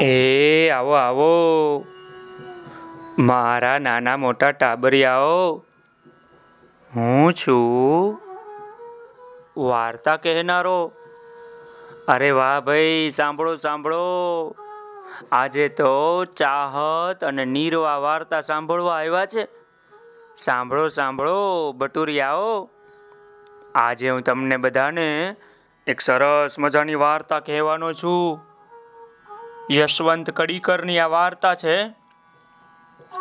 એ, આવો આવો. મારા નાના મોટા ટાબરિયાઓ, હું છું. વાર્તા કહેનારો. અરે વાહ ભાઈ, સાંભળો સાંભળો. આજે તો ચાહત અને નીરવા વાર્તા સાંભળવા આવ્યા છે. સાંભળો સાંભળો બટુરિયાઓ આજે હું તમને બધાને એક સરસ મજાની વાર્તા કહેવાનો છું. યશવંત કડીકરની આ વાર્તા છે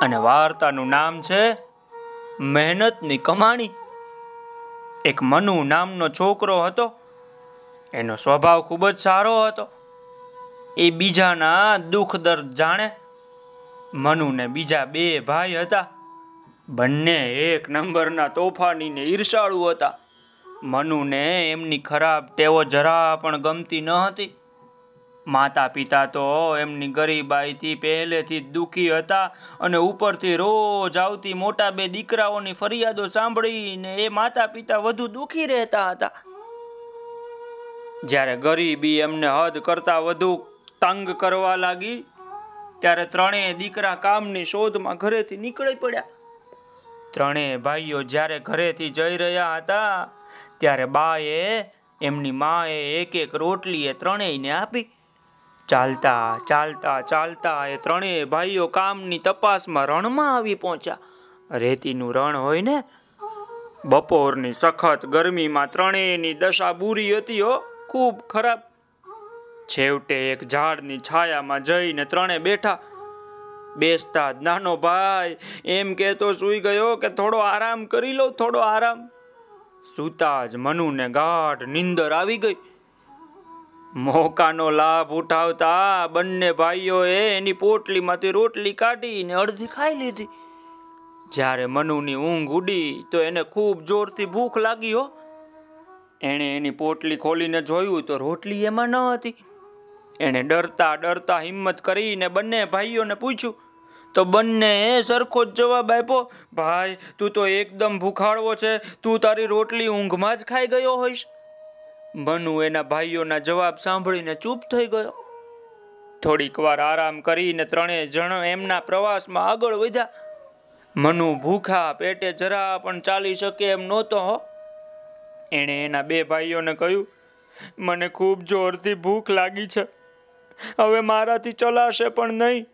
અને વાર્તાનું નામ છે મહેનતની કમાણી. એક મનુ નામનો છોકરો હતો. એનો સ્વભાવ ખૂબ જ સારો હતો. એ બીજાના દુઃખ દર્દ જાણે. મનુને બીજા બે ભાઈ હતા. બંને એક નંબરના તોફાનીને ઈર્ષાળુ હતા. મનુને એમની ખરાબ ટેવો જરા પણ ગમતી ન હતી. માતા પિતા તો એમની ગરીબાઈથી પહેલેથી જ દુઃખી હતા અને ઉપરથી રોજ આવતી મોટા બે દીકરાઓની ફરિયાદો સાંભળીને એ માતા પિતા વધુ દુઃખી રહેતા હતા. જ્યારે ગરીબી એમને હદ કરતા વધુ તંગ કરવા લાગી, ત્યારે ત્રણેય દીકરા કામની શોધમાં ઘરેથી નીકળી પડ્યા. ત્રણેય ભાઈઓ જ્યારે ઘરેથી જઈ રહ્યા હતા, ત્યારે બાએ એમની માએ એક એક રોટલી એ ત્રણેયને આપી. ચાલતા ચાલતા ચાલતા એ ત્રણેય ભાઈઓ કામની તપાસમાં રણમાં આવી પહોંચ્યા. રેતીનું રણ હોય ને? બપોરની સખત ગરમીમાં ત્રણેયની દશા બુરી હતી હો, ખૂબ ખરાબ. છેવટે એક ઝાડની છાયામાં જઈને ત્રણે બેઠા. બેસતા જ નાનો ભાઈ એમ કહેતો સૂઈ ગયો કે થોડો આરામ કરી લો, થોડો આરામ. સૂતા જ મનુને ગાઢ નિંદર આવી ગઈ. મોકાનો લાભ ઉઠાવતા બંને ભાઈઓએ એની પોટલીમાંથી રોટલી કાઢીને અડધી ખાઈ લીધી. જ્યારે મનુની ઊંઘ ઉડી તો એને ખૂબ જોરથી ભૂખ લાગી હો. એણે એની પોટલી ખોલીને જોયું તો રોટલી એમાં ન હતી. એણે ડરતા ડરતા હિંમત કરીને બંને ભાઈઓને પૂછ્યું, તો બંને સરખો જ જવાબ આપ્યો, ભાઈ, તું તો એકદમ ભૂખાડવો છે. તું તારી રોટલી ઊંઘમાં જ ખાઈ ગયો હોઈશ. મનુ એના ભાઈઓના જવાબ સાંભળીને ચૂપ થઈ ગયો. થોડીક વાર આરામ કરીને ત્રણેય જણ એમના પ્રવાસમાં આગળ વધ્યા. મનુ ભૂખા પેટે જરા પણ ચાલી શકે એમ નહોતો હો. એણે એના બે ભાઈઓને કહ્યું, મને ખૂબ જોરથી ભૂખ લાગી છે. હવે મારાથી ચલાશે પણ નહીં.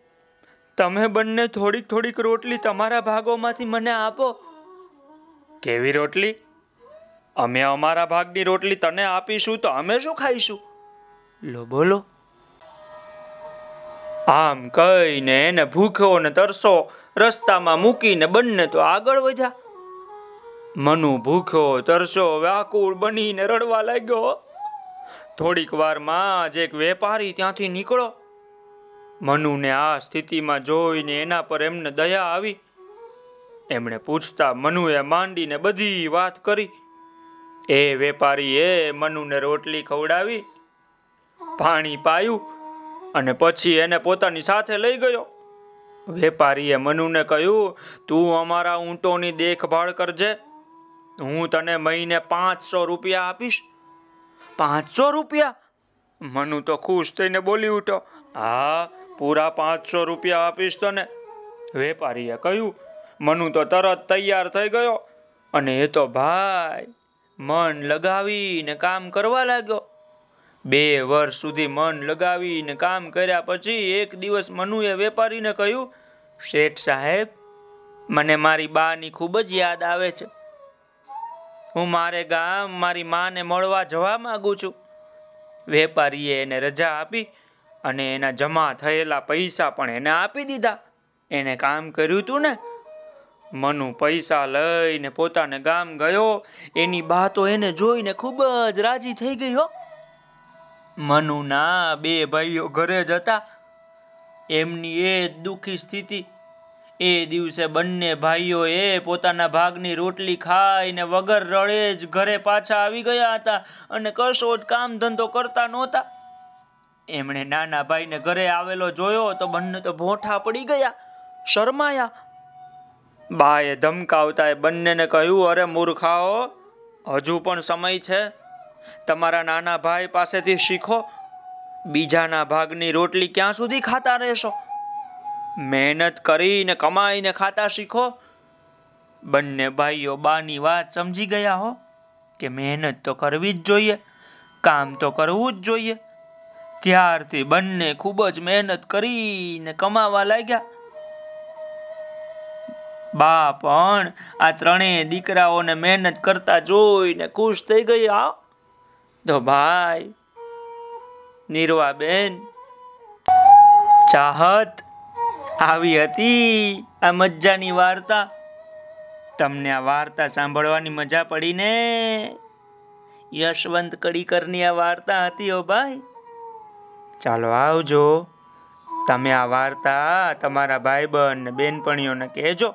તમે બંને થોડીક થોડીક રોટલી તમારા ભાગોમાંથી મને આપો. કેવી રોટલી? અમે અમારા ભાગની રોટલી તને આપીશું તો અમે શું ખાઈશું? લો બોલો. આમ કહીને એને ભૂખ્યો ને તરસો રસ્તામાં મૂકીને બંને તો આગળ વધ્યા. મનુ ભૂખ્યો તરસો વ્યાકુળ બનીને રડવા લાગ્યો. થોડીક વારમાં જ એક વેપારી ત્યાંથી નીકળો મનુને આ સ્થિતિમાં જોઈને એના પર એમને દયા આવી. એમણે પૂછતા મનુએ માંડીને બધી વાત કરી. એ વેપારીએ મનુને રોટલી ખવડાવી પાણી પાયું અને પછી એને પોતાની સાથે લઈ ગયો. વેપારીએ મનુને કહ્યું, તું અમારા ઊંટોની દેખભાળ કરજે. હું તને મહિને પાંચસો રૂપિયા આપીશ. પાંચસો રૂપિયા? મનુ તો ખુશ થઈને બોલી ઉઠો હા, પૂરા પાંચસો રૂપિયા આપીશ તને. વેપારીએ કહ્યું, મનુ તો તરત તૈયાર થઈ ગયો અને એ તો ભાઈ મન લગાવીને કામ કરવા લાગ્યો. બે વર્ષ સુધી મન લગાવીને કામ કર્યા પછી એક દિવસ મનુએ વેપારીને કહ્યું, શેઠ સાહેબ, મને મારી બાની ખૂબ જ યાદ આવે છે. હું મારે ગામ મારી માને મળવા જવા માંગુ છું. વેપારીએ એને રજા આપી અને એના જમા થયેલા પૈસા પણ એને આપી દીધા. એને કામ કર્યું તું ને મનુ પૈસા લઈને પોતાને ગામ ગયો. એની બા તો એને જોઈને ખૂબ જ રાજી થઈ ગઈ હો. મનુના બે ભાઈઓ ઘરે જ હતા. એમની એ દુઃખી સ્થિતિ. એ દિવસે બંને ભાઈઓએ પોતાના ભાગની રોટલી ખાઈને વગર રળે જ ઘરે પાછા આવી ગયા હતા અને કશો જ કામ ધંધો કરતા નહોતા. એમણે નાના ભાઈને ઘરે આવેલો જોયો તો બંને તો ભોઠા પડી ગયા, શરમાયા બાએ ધમકાવતા એ બંનેને કહ્યું, અરે મૂર્ખાઓ, હજુ પણ સમય છે. તમારા નાના ભાઈ પાસેથી શીખો. બીજાના ભાગની રોટલી ક્યાં સુધી ખાતા રહેશો? મહેનત કરીને કમાઈને ખાતા શીખો. બંને ભાઈઓ બાની વાત સમજી ગયા હો, કે મહેનત તો કરવી જ જોઈએ, કામ તો કરવું જ જોઈએ. ત્યારથી બંને ખૂબ જ મહેનત કરીને કમાવા લાગ્યા. બા પણ આ ત્રણેય દીકરાઓને મહેનત કરતા જોઈને ખુશ થઈ ગયા તો ભાઈ, નીરવાબેન, ચાહત આવી હતી આ મજાની વાર્તા. તમને આ વાર્તા સાંભળવાની મજા પડી ને? યશવંત કડીકરની આ વાર્તા હતી ઓ ભાઈ. ચાલો આવજો. તમે આ વાર્તા તમારા ભાઈ બહેન બેનપણીઓને કહેજો.